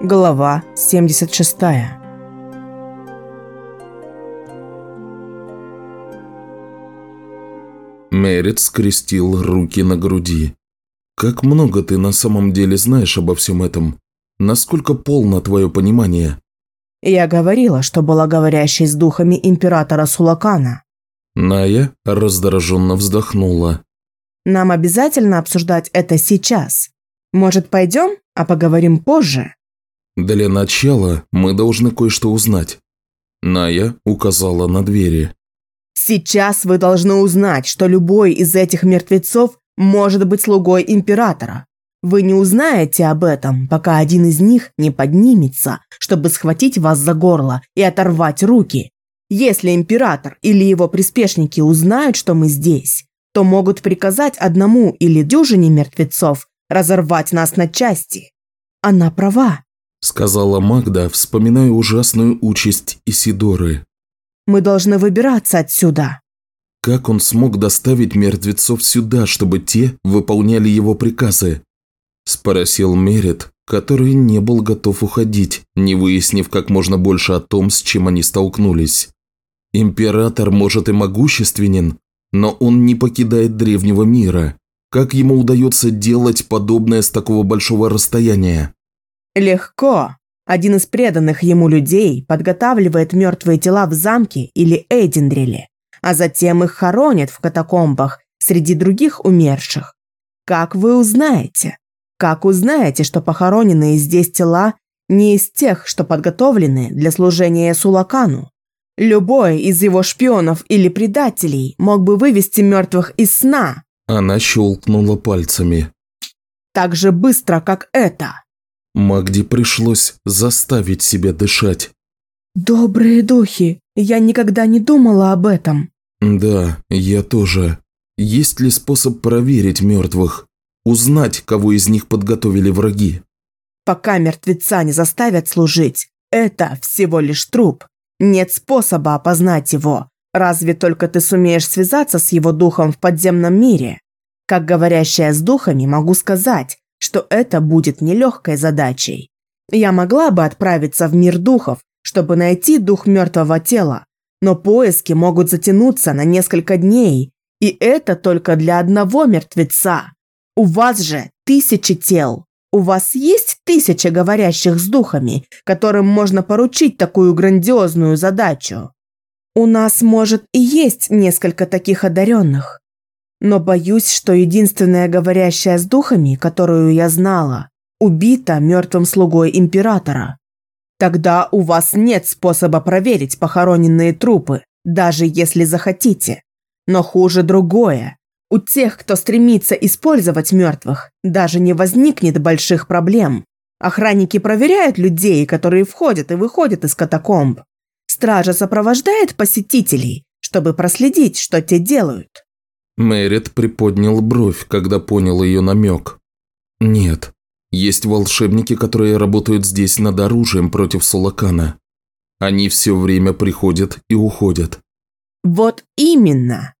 Глава 76 Мерит скрестил руки на груди. «Как много ты на самом деле знаешь обо всем этом? Насколько полно твое понимание?» Я говорила, что была говорящей с духами императора Сулакана. Ная раздраженно вздохнула. Нам обязательно обсуждать это сейчас. Может, пойдем, а поговорим позже? Для начала мы должны кое-что узнать. Ная указала на двери. Сейчас вы должны узнать, что любой из этих мертвецов может быть слугой императора. Вы не узнаете об этом, пока один из них не поднимется, чтобы схватить вас за горло и оторвать руки. Если император или его приспешники узнают, что мы здесь, то могут приказать одному или дюжине мертвецов разорвать нас на части. Она права. – сказала Магда, вспоминая ужасную участь Исидоры. «Мы должны выбираться отсюда». Как он смог доставить мертвецов сюда, чтобы те выполняли его приказы? Спросил Мерит, который не был готов уходить, не выяснив как можно больше о том, с чем они столкнулись. Император, может, и могущественен, но он не покидает древнего мира. Как ему удается делать подобное с такого большого расстояния? Легко. Один из преданных ему людей подготавливает мертвые тела в замке или Эйдендриле, а затем их хоронят в катакомбах среди других умерших. Как вы узнаете? Как узнаете, что похороненные здесь тела не из тех, что подготовлены для служения Сулакану? Любой из его шпионов или предателей мог бы вывести мертвых из сна. Она щелкнула пальцами. Так же быстро, как это. Магде пришлось заставить себя дышать. «Добрые духи, я никогда не думала об этом». «Да, я тоже. Есть ли способ проверить мертвых? Узнать, кого из них подготовили враги?» «Пока мертвеца не заставят служить, это всего лишь труп. Нет способа опознать его, разве только ты сумеешь связаться с его духом в подземном мире. Как говорящая с духами могу сказать, что это будет нелегкой задачей. Я могла бы отправиться в мир духов, чтобы найти дух мертвого тела, но поиски могут затянуться на несколько дней, и это только для одного мертвеца. У вас же тысячи тел. У вас есть тысяча говорящих с духами, которым можно поручить такую грандиозную задачу? У нас, может, и есть несколько таких одаренных, но боюсь, что единственная говорящая с духами, которую я знала, убита мертвым слугой императора. Тогда у вас нет способа проверить похороненные трупы, даже если захотите. Но хуже другое. У тех, кто стремится использовать мертвых, даже не возникнет больших проблем. Охранники проверяют людей, которые входят и выходят из катакомб. Стража сопровождает посетителей, чтобы проследить, что те делают. Мэрит приподнял бровь, когда понял ее намек. «Нет, есть волшебники, которые работают здесь над оружием против Сулакана. Они все время приходят и уходят». «Вот именно.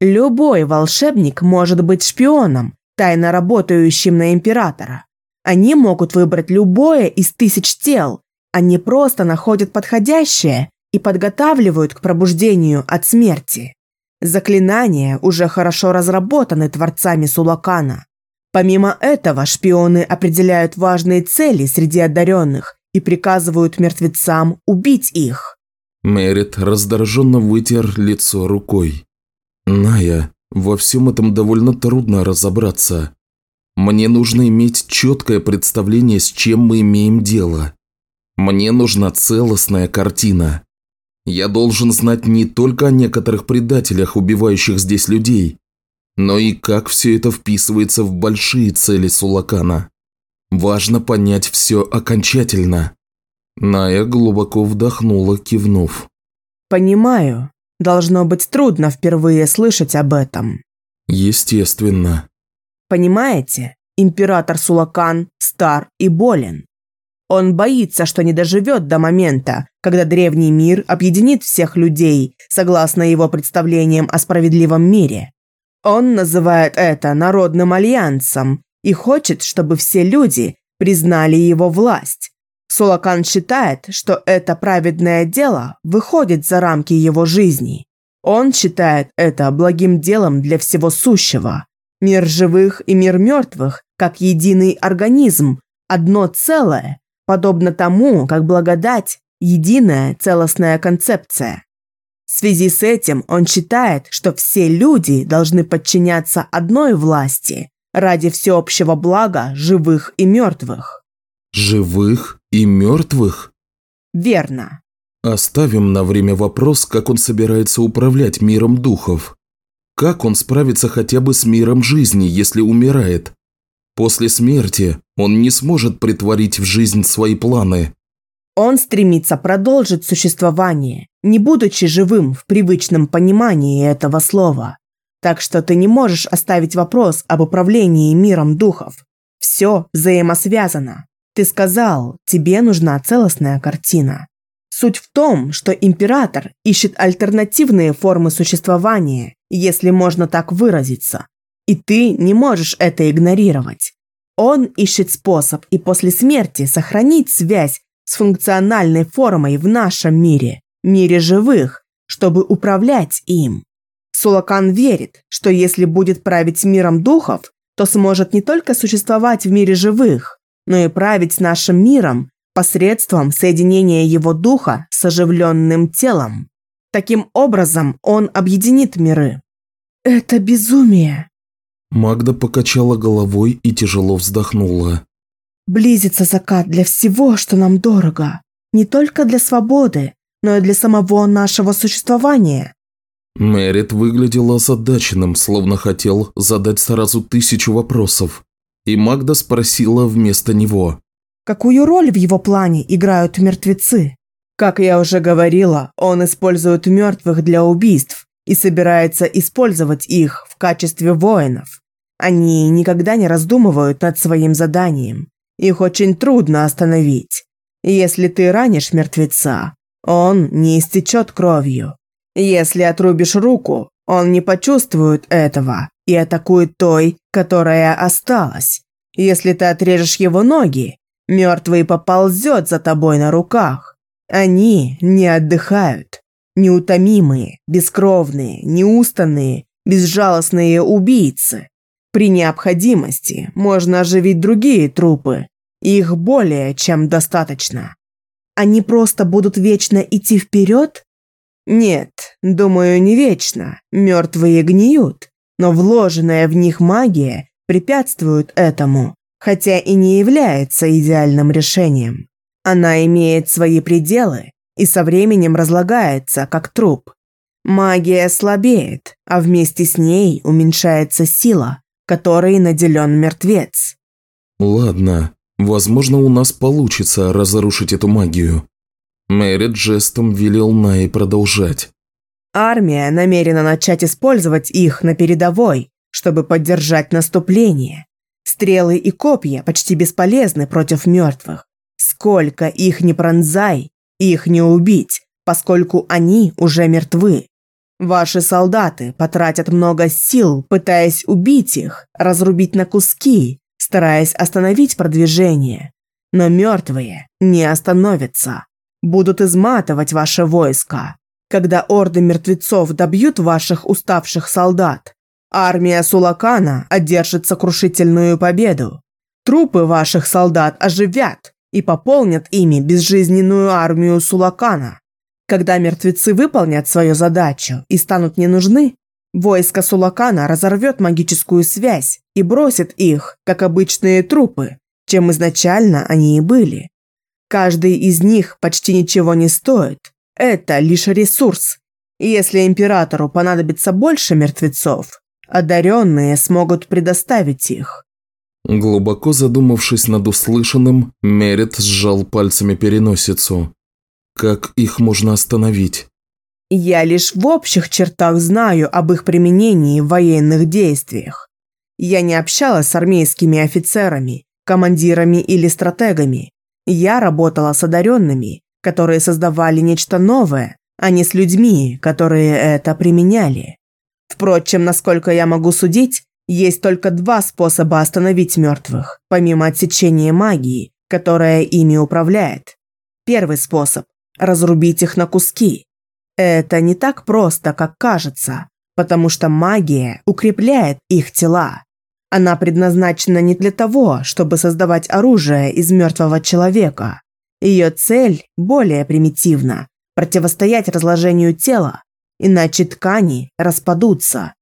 Любой волшебник может быть шпионом, тайно работающим на Императора. Они могут выбрать любое из тысяч тел. Они просто находят подходящее и подготавливают к пробуждению от смерти. Заклинания уже хорошо разработаны творцами Сулакана. Помимо этого, шпионы определяют важные цели среди одаренных и приказывают мертвецам убить их. Мерит раздраженно вытер лицо рукой. «Ная, во всем этом довольно трудно разобраться. Мне нужно иметь четкое представление, с чем мы имеем дело. Мне нужна целостная картина. Я должен знать не только о некоторых предателях, убивающих здесь людей, но и как все это вписывается в большие цели Сулакана. Важно понять все окончательно. Ная глубоко вдохнула, кивнув. «Понимаю. Должно быть трудно впервые слышать об этом». «Естественно». «Понимаете, император Сулакан стар и болен. Он боится, что не доживет до момента, когда древний мир объединит всех людей, согласно его представлениям о справедливом мире. Он называет это народным альянсом и хочет, чтобы все люди признали его власть. Сулакан считает, что это праведное дело выходит за рамки его жизни. Он считает это благим делом для всего сущего. Мир живых и мир мертвых, как единый организм, одно целое, подобно тому, как благодать – единая целостная концепция. В связи с этим он считает, что все люди должны подчиняться одной власти ради всеобщего блага живых и мертвых. Живых и мертвых? Верно. Оставим на время вопрос, как он собирается управлять миром духов. Как он справится хотя бы с миром жизни, если умирает? После смерти он не сможет притворить в жизнь свои планы. Он стремится продолжить существование, не будучи живым в привычном понимании этого слова. Так что ты не можешь оставить вопрос об управлении миром духов. Все взаимосвязано. Ты сказал, тебе нужна целостная картина. Суть в том, что император ищет альтернативные формы существования, если можно так выразиться. И ты не можешь это игнорировать. Он ищет способ и после смерти сохранить связь с функциональной формой в нашем мире, мире живых, чтобы управлять им. Сулакан верит, что если будет править миром духов, то сможет не только существовать в мире живых, но и править нашим миром посредством соединения его духа с оживленным телом. Таким образом, он объединит миры. «Это безумие!» Магда покачала головой и тяжело вздохнула. Близится закат для всего, что нам дорого. Не только для свободы, но и для самого нашего существования. Мэрит выглядел озадаченным, словно хотел задать сразу тысячу вопросов. И Магда спросила вместо него. Какую роль в его плане играют мертвецы? Как я уже говорила, он использует мертвых для убийств и собирается использовать их в качестве воинов. Они никогда не раздумывают над своим заданием. Их очень трудно остановить. Если ты ранишь мертвеца, он не истечет кровью. Если отрубишь руку, он не почувствует этого и атакует той, которая осталась. Если ты отрежешь его ноги, мертвый поползет за тобой на руках. Они не отдыхают. Неутомимые, бескровные, неустанные, безжалостные убийцы. При необходимости можно оживить другие трупы, их более чем достаточно. Они просто будут вечно идти вперед? Нет, думаю, не вечно. Мертвые гниют, но вложенная в них магия препятствует этому, хотя и не является идеальным решением. Она имеет свои пределы и со временем разлагается, как труп. Магия слабеет, а вместе с ней уменьшается сила, которой наделен мертвец. Ладно, Возможно, у нас получится разрушить эту магию. Мэрит жестом велел Най продолжать. Армия намерена начать использовать их на передовой, чтобы поддержать наступление. Стрелы и копья почти бесполезны против мертвых. Сколько их не пронзай, их не убить, поскольку они уже мертвы. Ваши солдаты потратят много сил, пытаясь убить их, разрубить на куски, стараясь остановить продвижение. Но мертвые не остановятся. Будут изматывать ваше войско. Когда орды мертвецов добьют ваших уставших солдат, армия Сулакана одержит сокрушительную победу. Трупы ваших солдат оживят и пополнят ими безжизненную армию Сулакана. Когда мертвецы выполнят свою задачу и станут не нужны, Войско Сулакана разорвет магическую связь и бросит их, как обычные трупы, чем изначально они и были. Каждый из них почти ничего не стоит. Это лишь ресурс. И если императору понадобится больше мертвецов, одаренные смогут предоставить их. Глубоко задумавшись над услышанным, Мерит сжал пальцами переносицу. Как их можно остановить? Я лишь в общих чертах знаю об их применении в военных действиях. Я не общалась с армейскими офицерами, командирами или стратегами. Я работала с одаренными, которые создавали нечто новое, а не с людьми, которые это применяли. Впрочем, насколько я могу судить, есть только два способа остановить мертвых, помимо отсечения магии, которая ими управляет. Первый способ – разрубить их на куски. Это не так просто, как кажется, потому что магия укрепляет их тела. Она предназначена не для того, чтобы создавать оружие из мертвого человека. Ее цель более примитивна – противостоять разложению тела, иначе ткани распадутся.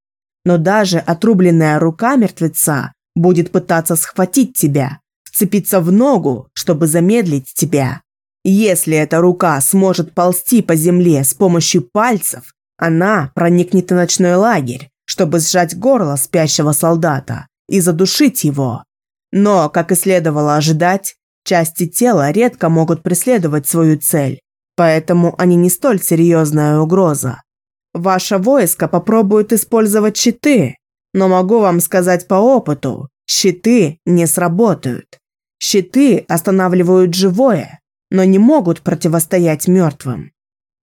Но даже отрубленная рука мертвеца будет пытаться схватить тебя, вцепиться в ногу, чтобы замедлить тебя. Если эта рука сможет ползти по земле с помощью пальцев, она проникнет в ночной лагерь, чтобы сжать горло спящего солдата и задушить его. Но, как и следовало ожидать, части тела редко могут преследовать свою цель, поэтому они не столь серьезная угроза. Ваше войско попробует использовать щиты, но могу вам сказать по опыту, щиты не сработают. Щиты останавливают живое, но не могут противостоять мертвым.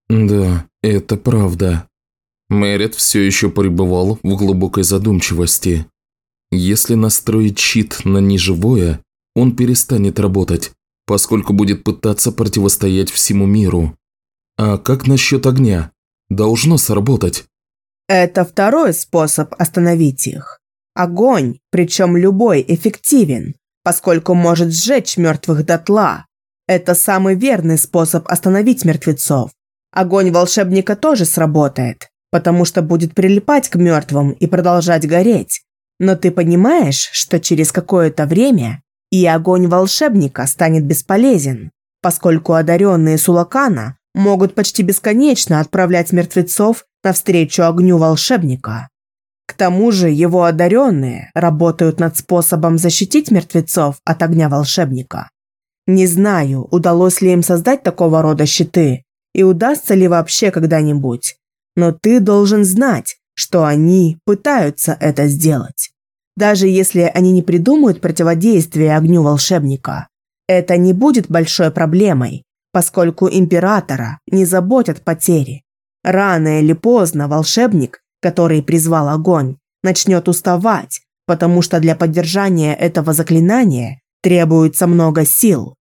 Да, это правда. Мэрит все еще пребывал в глубокой задумчивости. Если настроить щит на неживое, он перестанет работать, поскольку будет пытаться противостоять всему миру. А как насчет огня? Должно сработать. Это второй способ остановить их. Огонь, причем любой, эффективен, поскольку может сжечь мертвых дотла. Это самый верный способ остановить мертвецов. Огонь волшебника тоже сработает, потому что будет прилипать к мертвым и продолжать гореть. Но ты понимаешь, что через какое-то время и огонь волшебника станет бесполезен, поскольку одаренные Сулакана могут почти бесконечно отправлять мертвецов навстречу огню волшебника. К тому же его одаренные работают над способом защитить мертвецов от огня волшебника. Не знаю, удалось ли им создать такого рода щиты и удастся ли вообще когда-нибудь, но ты должен знать, что они пытаются это сделать. Даже если они не придумают противодействие огню волшебника, это не будет большой проблемой, поскольку императора не заботят потери. Рано или поздно волшебник, который призвал огонь, начнет уставать, потому что для поддержания этого заклинания требуется много сил.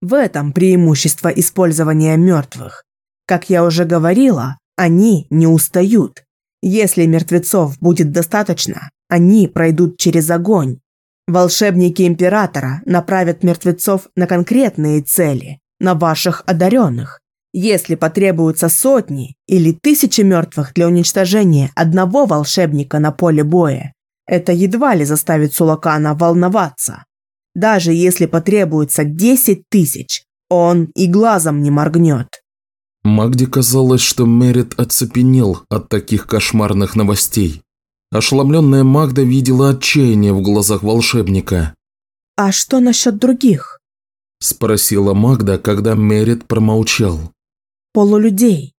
В этом преимущество использования мертвых. Как я уже говорила, они не устают. Если мертвецов будет достаточно, они пройдут через огонь. Волшебники Императора направят мертвецов на конкретные цели, на ваших одаренных. Если потребуются сотни или тысячи мертвых для уничтожения одного волшебника на поле боя, это едва ли заставит Сулакана волноваться. Даже если потребуется десять тысяч, он и глазом не моргнет. Магде казалось, что Мерит оцепенел от таких кошмарных новостей. Ошеломленная Магда видела отчаяние в глазах волшебника. «А что насчет других?» – спросила Магда, когда Мерит промолчал. «Полулюдей».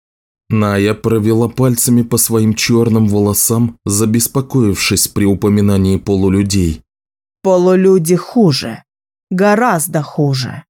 Ная провела пальцами по своим черным волосам, забеспокоившись при упоминании полулюдей. «Полулюди хуже. Гораздо хуже».